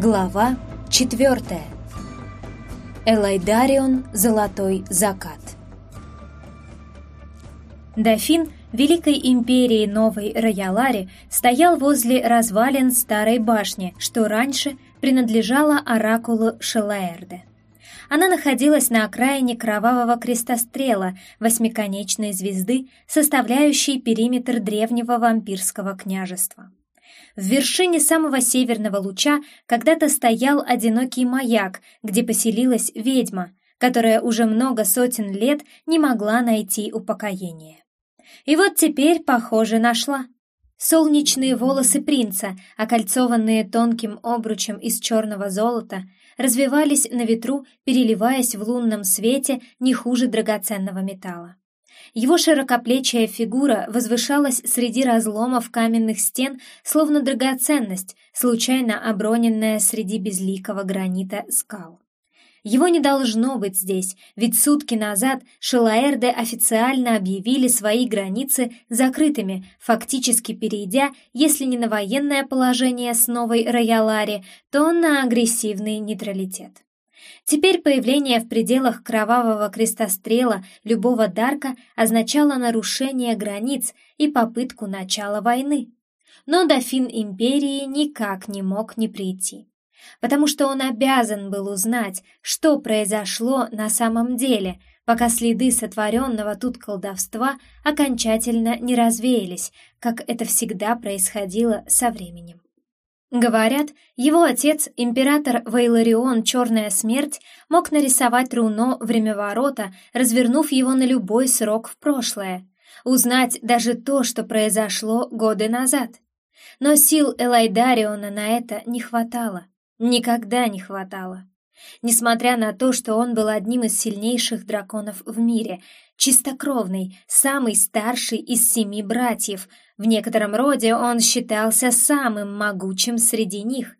Глава четвертая. Элайдарион «Золотой закат». Дофин Великой империи Новой Роялари стоял возле развалин старой башни, что раньше принадлежала оракулу Шелаэрде. Она находилась на окраине кровавого крестострела, восьмиконечной звезды, составляющей периметр древнего вампирского княжества. В вершине самого северного луча когда-то стоял одинокий маяк, где поселилась ведьма, которая уже много сотен лет не могла найти упокоение. И вот теперь, похоже, нашла. Солнечные волосы принца, окольцованные тонким обручем из черного золота, развивались на ветру, переливаясь в лунном свете не хуже драгоценного металла. Его широкоплечая фигура возвышалась среди разломов каменных стен, словно драгоценность, случайно оброненная среди безликого гранита скал. Его не должно быть здесь, ведь сутки назад Шилаэрде официально объявили свои границы закрытыми, фактически перейдя, если не на военное положение с новой Роялари, то на агрессивный нейтралитет. Теперь появление в пределах кровавого крестострела любого Дарка означало нарушение границ и попытку начала войны. Но дофин империи никак не мог не прийти, потому что он обязан был узнать, что произошло на самом деле, пока следы сотворенного тут колдовства окончательно не развеялись, как это всегда происходило со временем. Говорят, его отец, император Вейларион Черная Смерть, мог нарисовать руно времяворота, развернув его на любой срок в прошлое, узнать даже то, что произошло годы назад. Но сил Элайдариона на это не хватало, никогда не хватало. Несмотря на то, что он был одним из сильнейших драконов в мире, чистокровный, самый старший из семи братьев, в некотором роде он считался самым могучим среди них.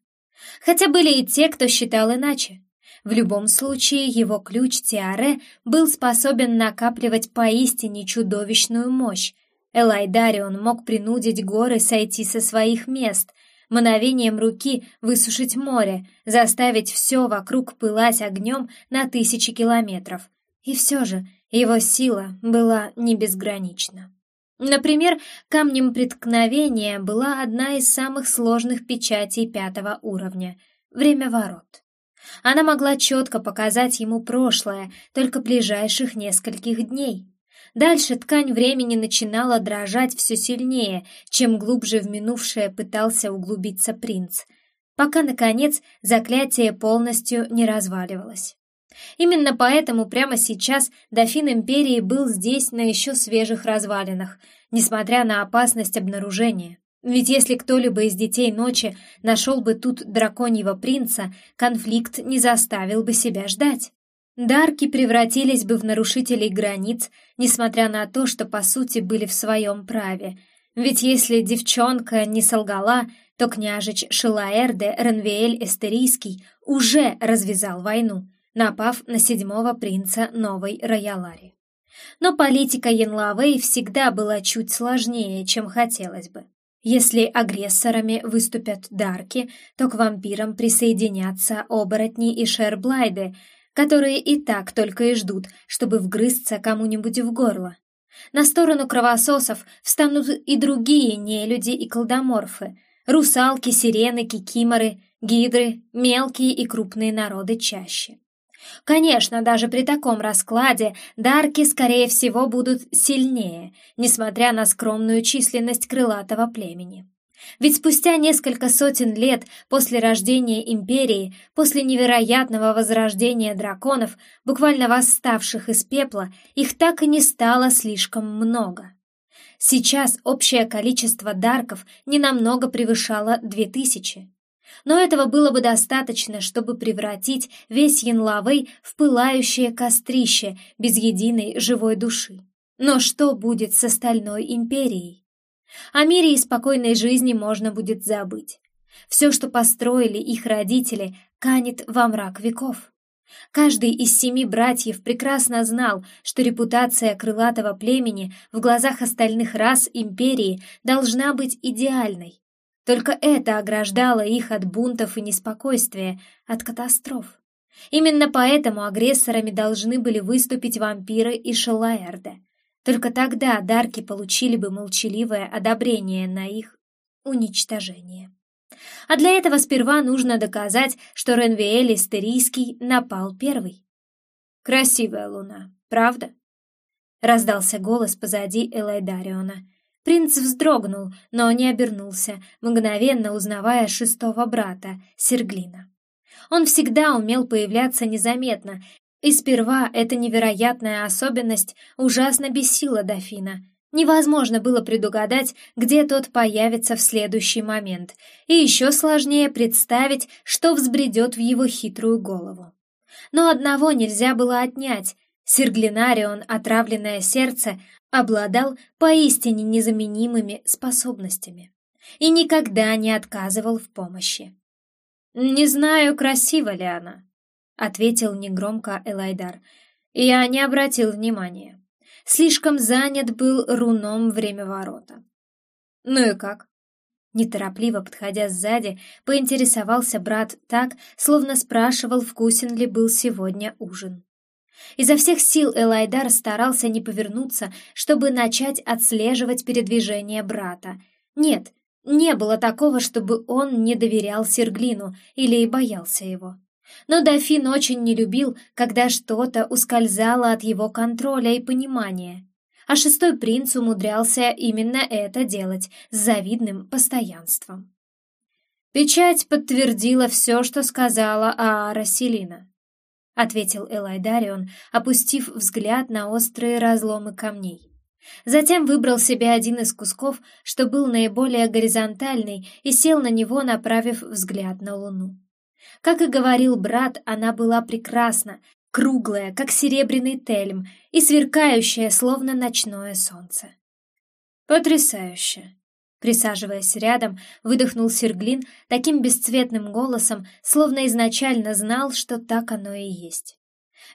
Хотя были и те, кто считал иначе. В любом случае, его ключ Тиаре был способен накапливать поистине чудовищную мощь. Элайдарион мог принудить горы сойти со своих мест, мановением руки высушить море, заставить все вокруг пылать огнем на тысячи километров. И все же его сила была не безгранична. Например, камнем преткновения была одна из самых сложных печатей пятого уровня — время ворот. Она могла четко показать ему прошлое, только ближайших нескольких дней. Дальше ткань времени начинала дрожать все сильнее, чем глубже в минувшее пытался углубиться принц, пока, наконец, заклятие полностью не разваливалось. Именно поэтому прямо сейчас дофин Империи был здесь на еще свежих развалинах, несмотря на опасность обнаружения. Ведь если кто-либо из детей ночи нашел бы тут драконьего принца, конфликт не заставил бы себя ждать. Дарки превратились бы в нарушителей границ, несмотря на то, что по сути были в своем праве. Ведь если девчонка не солгала, то княжич Шилаэрде Ренвиэль Эстерийский уже развязал войну, напав на седьмого принца новой Роялари. Но политика Янлавей всегда была чуть сложнее, чем хотелось бы. Если агрессорами выступят Дарки, то к вампирам присоединятся оборотни и шерблайды — которые и так только и ждут, чтобы вгрызться кому-нибудь в горло. На сторону кровососов встанут и другие нелюди и колдоморфы, русалки, сирены, кикиморы, гидры, мелкие и крупные народы чаще. Конечно, даже при таком раскладе дарки, скорее всего, будут сильнее, несмотря на скромную численность крылатого племени. Ведь спустя несколько сотен лет после рождения империи, после невероятного возрождения драконов, буквально восставших из пепла, их так и не стало слишком много. Сейчас общее количество дарков ненамного превышало две тысячи. Но этого было бы достаточно, чтобы превратить весь Янлавей в пылающее кострище без единой живой души. Но что будет с остальной империей? О мире и спокойной жизни можно будет забыть. Все, что построили их родители, канет во мрак веков. Каждый из семи братьев прекрасно знал, что репутация крылатого племени в глазах остальных рас империи должна быть идеальной. Только это ограждало их от бунтов и неспокойствия, от катастроф. Именно поэтому агрессорами должны были выступить вампиры и Шелаэрде. Только тогда Дарки получили бы молчаливое одобрение на их уничтожение. А для этого сперва нужно доказать, что Ренвиэль Истерийский напал первый. «Красивая луна, правда?» Раздался голос позади Элайдариона. Принц вздрогнул, но не обернулся, мгновенно узнавая шестого брата, Серглина. Он всегда умел появляться незаметно, и сперва эта невероятная особенность ужасно бесила дофина. Невозможно было предугадать, где тот появится в следующий момент, и еще сложнее представить, что взбредет в его хитрую голову. Но одного нельзя было отнять. Серглинарион, отравленное сердце, обладал поистине незаменимыми способностями и никогда не отказывал в помощи. «Не знаю, красива ли она», — ответил негромко Элайдар. «Я не обратил внимания. Слишком занят был руном время ворота». «Ну и как?» Неторопливо подходя сзади, поинтересовался брат так, словно спрашивал, вкусен ли был сегодня ужин. Изо всех сил Элайдар старался не повернуться, чтобы начать отслеживать передвижение брата. Нет, не было такого, чтобы он не доверял Серглину или боялся его. Но дофин очень не любил, когда что-то ускользало от его контроля и понимания. А шестой принц умудрялся именно это делать с завидным постоянством. Печать подтвердила все, что сказала Аара Селина ответил Элайдарион, опустив взгляд на острые разломы камней. Затем выбрал себе один из кусков, что был наиболее горизонтальный, и сел на него, направив взгляд на луну. Как и говорил брат, она была прекрасна, круглая, как серебряный тельм, и сверкающая, словно ночное солнце. «Потрясающе!» Присаживаясь рядом, выдохнул Серглин таким бесцветным голосом, словно изначально знал, что так оно и есть.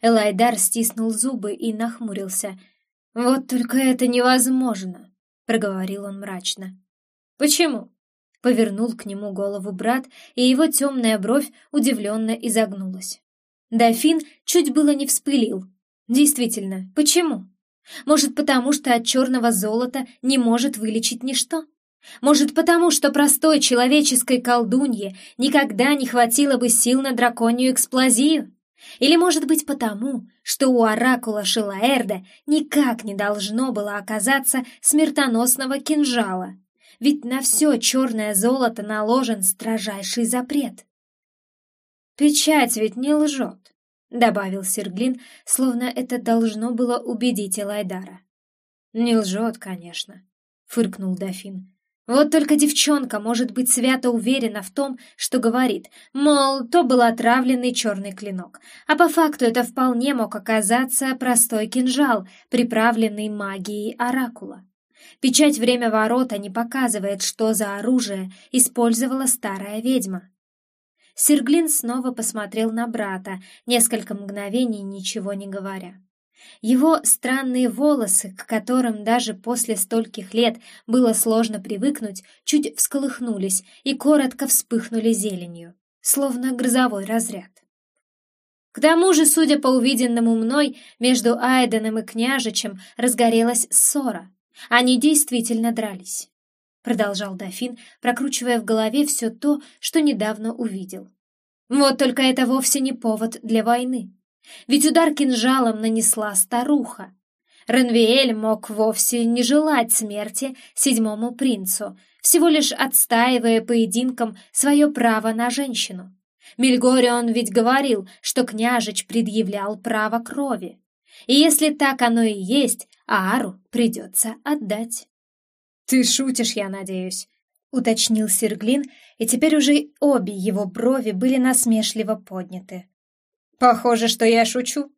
Элайдар стиснул зубы и нахмурился. «Вот только это невозможно!» — проговорил он мрачно. «Почему?» — повернул к нему голову брат, и его темная бровь удивленно изогнулась. Дофин чуть было не вспылил. «Действительно, почему?» Может, потому что от черного золота не может вылечить ничто? Может, потому что простой человеческой колдунье никогда не хватило бы сил на драконью эксплозию? Или, может быть, потому, что у оракула Шилаэрда никак не должно было оказаться смертоносного кинжала? Ведь на все черное золото наложен строжайший запрет. «Печать ведь не лжет», — добавил Серглин, словно это должно было убедить Элайдара. «Не лжет, конечно», — фыркнул дофин. Вот только девчонка может быть свято уверена в том, что говорит, мол, то был отравленный черный клинок, а по факту это вполне мог оказаться простой кинжал, приправленный магией оракула. Печать «Время ворота» не показывает, что за оружие использовала старая ведьма. Серглин снова посмотрел на брата, несколько мгновений ничего не говоря. Его странные волосы, к которым даже после стольких лет было сложно привыкнуть, чуть всколыхнулись и коротко вспыхнули зеленью, словно грозовой разряд. К тому же, судя по увиденному мной, между Айденом и княжичем разгорелась ссора. Они действительно дрались. Продолжал дофин, прокручивая в голове все то, что недавно увидел. Вот только это вовсе не повод для войны. Ведь удар кинжалом нанесла старуха. Ренвиэль мог вовсе не желать смерти седьмому принцу, всего лишь отстаивая поединком свое право на женщину. Мельгорион ведь говорил, что княжич предъявлял право крови. И если так оно и есть, Аару придется отдать. «Ты шутишь, я надеюсь», — уточнил Серглин, и теперь уже обе его брови были насмешливо подняты. «Похоже, что я шучу».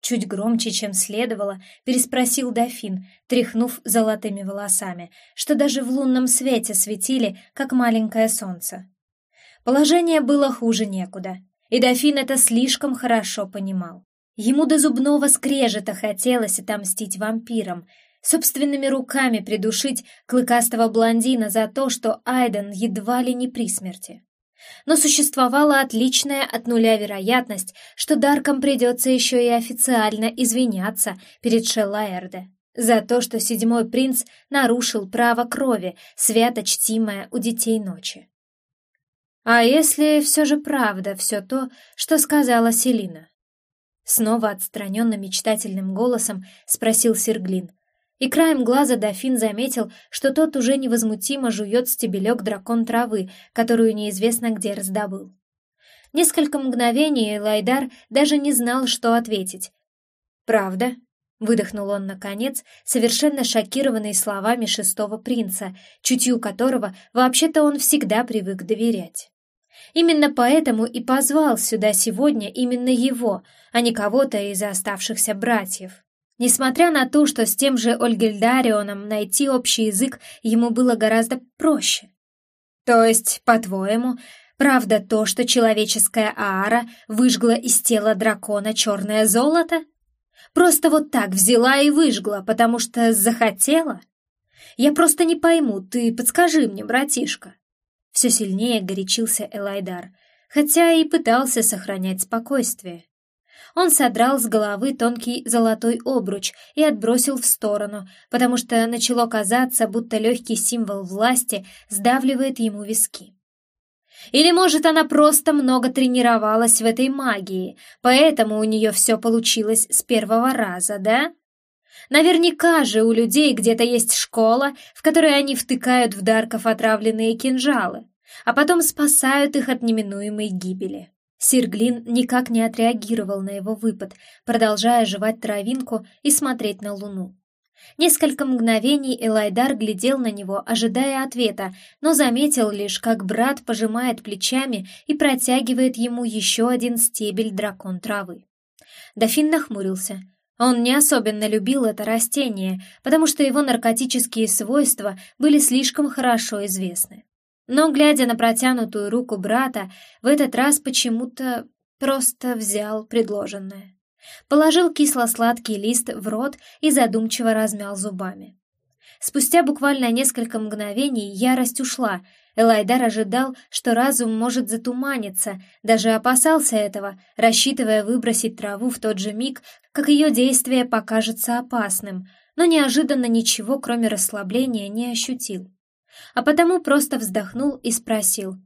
Чуть громче, чем следовало, переспросил дофин, тряхнув золотыми волосами, что даже в лунном свете светили, как маленькое солнце. Положение было хуже некуда, и дофин это слишком хорошо понимал. Ему до зубного скрежета хотелось отомстить вампирам, собственными руками придушить клыкастого блондина за то, что Айден едва ли не при смерти. Но существовала отличная от нуля вероятность, что Даркам придется еще и официально извиняться перед Шеллаэрде за то, что седьмой принц нарушил право крови, свято чтимое у детей ночи. А если все же правда все то, что сказала Селина? Снова отстраненно-мечтательным голосом спросил Серглин, и краем глаза дофин заметил, что тот уже невозмутимо жует стебелек дракон травы, которую неизвестно где раздобыл. Несколько мгновений Лайдар даже не знал, что ответить. «Правда?» — выдохнул он наконец, совершенно шокированный словами шестого принца, чутью которого вообще-то он всегда привык доверять. Именно поэтому и позвал сюда сегодня именно его, а не кого-то из оставшихся братьев. Несмотря на то, что с тем же Ольгельдарионом найти общий язык ему было гораздо проще. То есть, по-твоему, правда то, что человеческая аара выжгла из тела дракона черное золото? Просто вот так взяла и выжгла, потому что захотела? Я просто не пойму, ты подскажи мне, братишка. Все сильнее горячился Элайдар, хотя и пытался сохранять спокойствие. Он содрал с головы тонкий золотой обруч и отбросил в сторону, потому что начало казаться, будто легкий символ власти сдавливает ему виски. Или, может, она просто много тренировалась в этой магии, поэтому у нее все получилось с первого раза, да? Наверняка же у людей где-то есть школа, в которой они втыкают в дарков отравленные кинжалы, а потом спасают их от неминуемой гибели. Сирглин никак не отреагировал на его выпад, продолжая жевать травинку и смотреть на луну. Несколько мгновений Элайдар глядел на него, ожидая ответа, но заметил лишь, как брат пожимает плечами и протягивает ему еще один стебель дракон травы. Дофин нахмурился. Он не особенно любил это растение, потому что его наркотические свойства были слишком хорошо известны. Но, глядя на протянутую руку брата, в этот раз почему-то просто взял предложенное. Положил кисло-сладкий лист в рот и задумчиво размял зубами. Спустя буквально несколько мгновений ярость ушла. Элайдар ожидал, что разум может затуманиться, даже опасался этого, рассчитывая выбросить траву в тот же миг, как ее действие покажется опасным, но неожиданно ничего, кроме расслабления, не ощутил а потому просто вздохнул и спросил.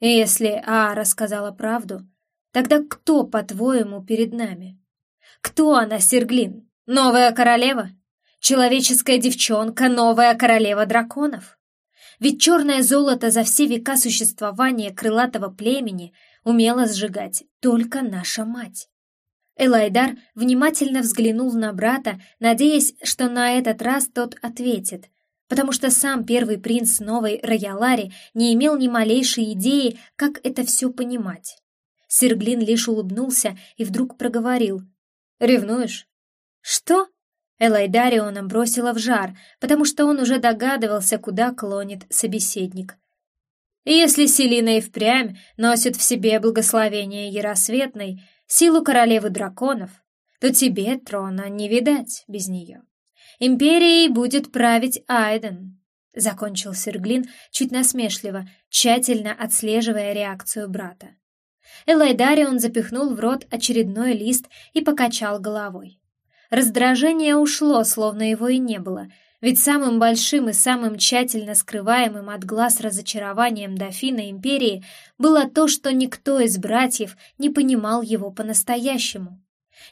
«Если Аара сказала правду, тогда кто, по-твоему, перед нами? Кто она, Серглин? Новая королева? Человеческая девчонка, новая королева драконов? Ведь черное золото за все века существования крылатого племени умела сжигать только наша мать». Элайдар внимательно взглянул на брата, надеясь, что на этот раз тот ответит, потому что сам первый принц новой Роялари не имел ни малейшей идеи, как это все понимать. Серглин лишь улыбнулся и вдруг проговорил. «Ревнуешь?» «Что?» Элайдариона бросила в жар, потому что он уже догадывался, куда клонит собеседник. «Если Селина и впрямь носит в себе благословение Яросветной, силу королевы драконов, то тебе трона не видать без нее». Империей будет править Айден», — закончил Серглин чуть насмешливо, тщательно отслеживая реакцию брата. Элайдарион запихнул в рот очередной лист и покачал головой. Раздражение ушло, словно его и не было, ведь самым большим и самым тщательно скрываемым от глаз разочарованием дофина Империи было то, что никто из братьев не понимал его по-настоящему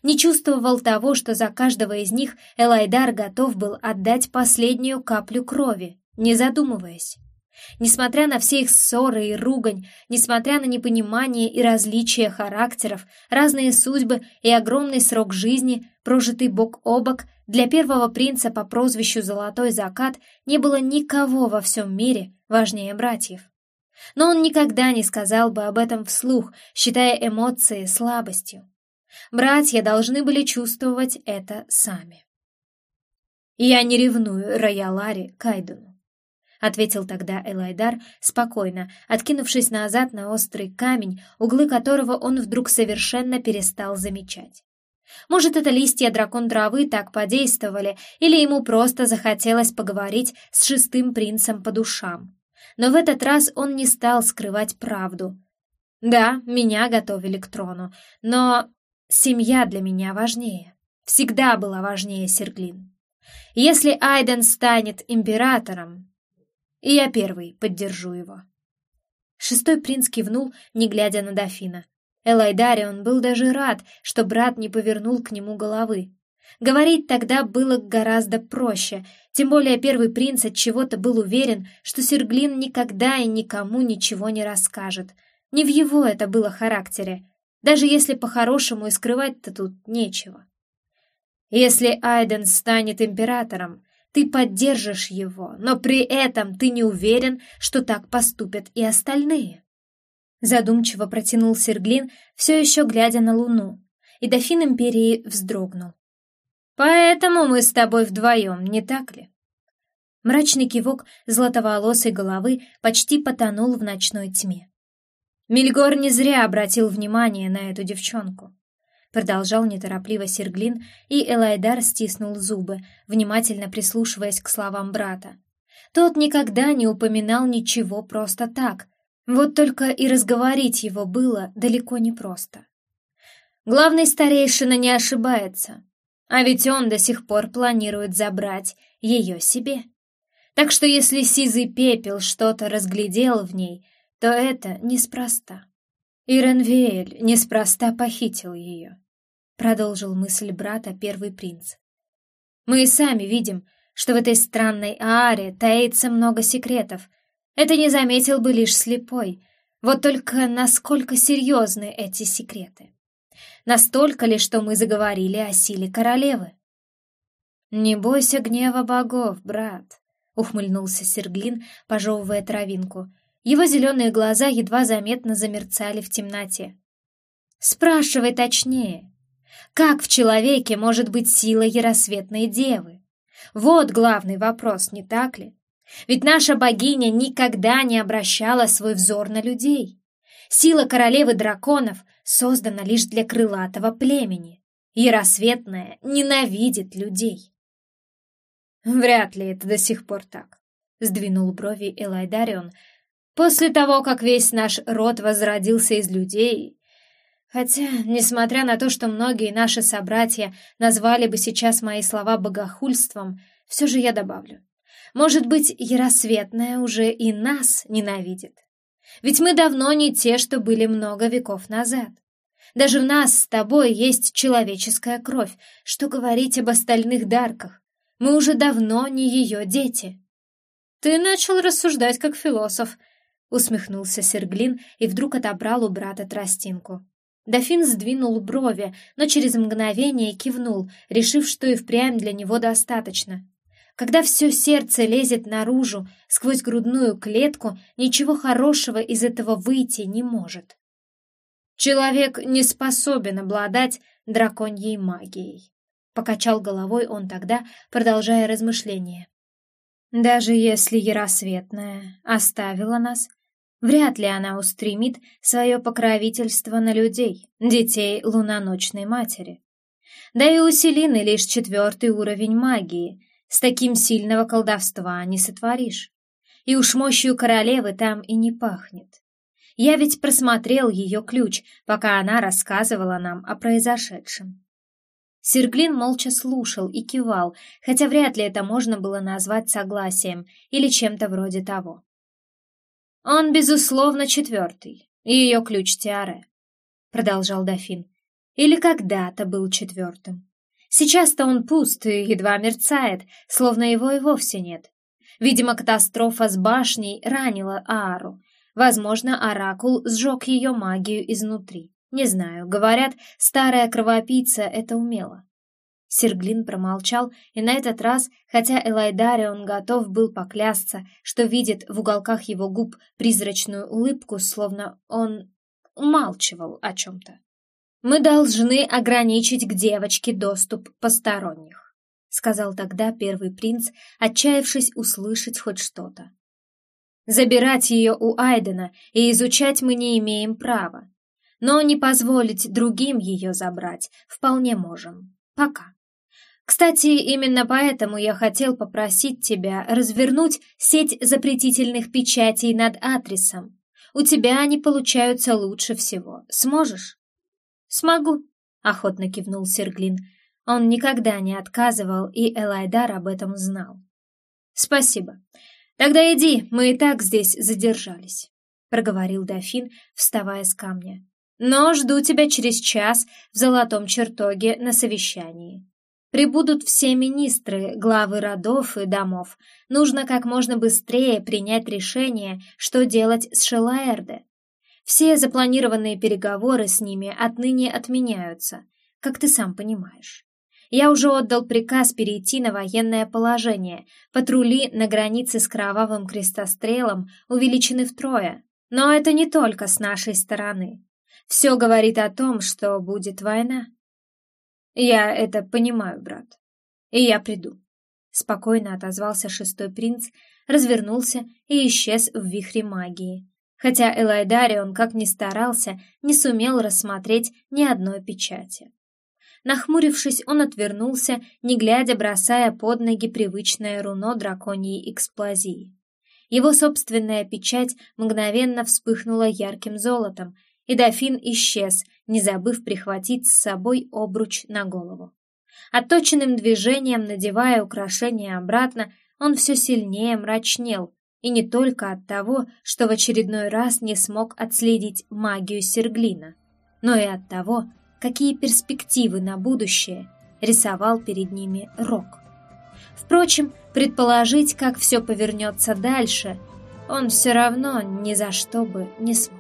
не чувствовал того, что за каждого из них Элайдар готов был отдать последнюю каплю крови, не задумываясь. Несмотря на все их ссоры и ругань, несмотря на непонимание и различия характеров, разные судьбы и огромный срок жизни, прожитый бок о бок, для первого принца по прозвищу «Золотой закат» не было никого во всем мире важнее братьев. Но он никогда не сказал бы об этом вслух, считая эмоции слабостью. Братья должны были чувствовать это сами. «Я не ревную Роялари Кайдуну», — ответил тогда Элайдар спокойно, откинувшись назад на острый камень, углы которого он вдруг совершенно перестал замечать. Может, это листья дракон травы так подействовали, или ему просто захотелось поговорить с шестым принцем по душам. Но в этот раз он не стал скрывать правду. Да, меня готовили к трону, но семья для меня важнее. Всегда была важнее Серглин. Если Айден станет императором, и я первый поддержу его. Шестой принц кивнул, не глядя на дофина. Элайдарион был даже рад, что брат не повернул к нему головы. Говорить тогда было гораздо проще, тем более первый принц от чего-то был уверен, что Серглин никогда и никому ничего не расскажет. Не в его это было характере, даже если по-хорошему и скрывать-то тут нечего. Если Айден станет императором, ты поддержишь его, но при этом ты не уверен, что так поступят и остальные. Задумчиво протянул Серглин, все еще глядя на луну, и дофин Империи вздрогнул. «Поэтому мы с тобой вдвоем, не так ли?» Мрачный кивок златоволосой головы почти потонул в ночной тьме. Мильгор не зря обратил внимание на эту девчонку. Продолжал неторопливо Серглин, и Элайдар стиснул зубы, внимательно прислушиваясь к словам брата. Тот никогда не упоминал ничего просто так, вот только и разговорить его было далеко не просто. Главный старейшина не ошибается, а ведь он до сих пор планирует забрать ее себе. Так что если сизый пепел что-то разглядел в ней, то это неспроста. Иренвеэль неспроста похитил ее, продолжил мысль брата первый принц. Мы и сами видим, что в этой странной ааре таится много секретов, это не заметил бы лишь слепой. Вот только насколько серьезны эти секреты? Настолько ли, что мы заговорили о силе королевы? «Не бойся гнева богов, брат», — ухмыльнулся Серглин, пожевывая травинку. Его зеленые глаза едва заметно замерцали в темноте. «Спрашивай точнее. Как в человеке может быть сила яросветной девы? Вот главный вопрос, не так ли? Ведь наша богиня никогда не обращала свой взор на людей. Сила королевы драконов создана лишь для крылатого племени. Яросветная ненавидит людей. Вряд ли это до сих пор так, сдвинул брови Элайдарион. После того, как весь наш род возродился из людей, Хотя, несмотря на то, что многие наши собратья назвали бы сейчас мои слова богохульством, все же я добавлю. Может быть, Яросветная уже и нас ненавидит. Ведь мы давно не те, что были много веков назад. Даже в нас с тобой есть человеческая кровь, что говорить об остальных дарках. Мы уже давно не ее дети. Ты начал рассуждать как философ, усмехнулся Серглин и вдруг отобрал у брата тростинку. Дофин сдвинул брови, но через мгновение кивнул, решив, что и впрямь для него достаточно. Когда все сердце лезет наружу, сквозь грудную клетку, ничего хорошего из этого выйти не может. Человек не способен обладать драконьей магией. Покачал головой он тогда, продолжая размышления. Даже если Яросветная оставила нас, вряд ли она устремит свое покровительство на людей, детей луноночной матери. Да и у Селины лишь четвертый уровень магии, с таким сильного колдовства не сотворишь. И уж мощью королевы там и не пахнет. Я ведь просмотрел ее ключ, пока она рассказывала нам о произошедшем. Серглин молча слушал и кивал, хотя вряд ли это можно было назвать согласием или чем-то вроде того. «Он, безусловно, четвертый, ее ключ Тиаре», — продолжал дофин, — «или когда-то был четвертым. Сейчас-то он пуст и едва мерцает, словно его и вовсе нет. Видимо, катастрофа с башней ранила Аару. Возможно, Оракул сжег ее магию изнутри. Не знаю, говорят, старая кровопийца это умела. Серглин промолчал, и на этот раз, хотя Элайдарион готов был поклясться, что видит в уголках его губ призрачную улыбку, словно он умалчивал о чем-то. Мы должны ограничить к девочке доступ посторонних, сказал тогда первый принц, отчаявшись услышать хоть что-то. Забирать ее у Айдена и изучать мы не имеем права. но не позволить другим ее забрать вполне можем. Пока. Кстати, именно поэтому я хотел попросить тебя развернуть сеть запретительных печатей над адресом. У тебя они получаются лучше всего. Сможешь? Смогу, охотно кивнул Серглин. Он никогда не отказывал, и Элайдар об этом знал. Спасибо. Тогда иди, мы и так здесь задержались, проговорил дофин, вставая с камня. Но жду тебя через час в золотом чертоге на совещании. Прибудут все министры, главы родов и домов. Нужно как можно быстрее принять решение, что делать с Шелаэрде. Все запланированные переговоры с ними отныне отменяются, как ты сам понимаешь. Я уже отдал приказ перейти на военное положение. Патрули на границе с кровавым крестострелом увеличены втрое. Но это не только с нашей стороны. Все говорит о том, что будет война. Я это понимаю, брат. И я приду. Спокойно отозвался шестой принц, развернулся и исчез в вихре магии. Хотя Элайдарион, как ни старался, не сумел рассмотреть ни одной печати. Нахмурившись, он отвернулся, не глядя, бросая под ноги привычное руно драконьей эксплозии. Его собственная печать мгновенно вспыхнула ярким золотом, и дофин исчез, не забыв прихватить с собой обруч на голову. Отточенным движением, надевая украшение обратно, он все сильнее мрачнел, и не только от того, что в очередной раз не смог отследить магию Серглина, но и от того, какие перспективы на будущее рисовал перед ними Рок. Впрочем, предположить, как все повернется дальше, он все равно ни за что бы не смог.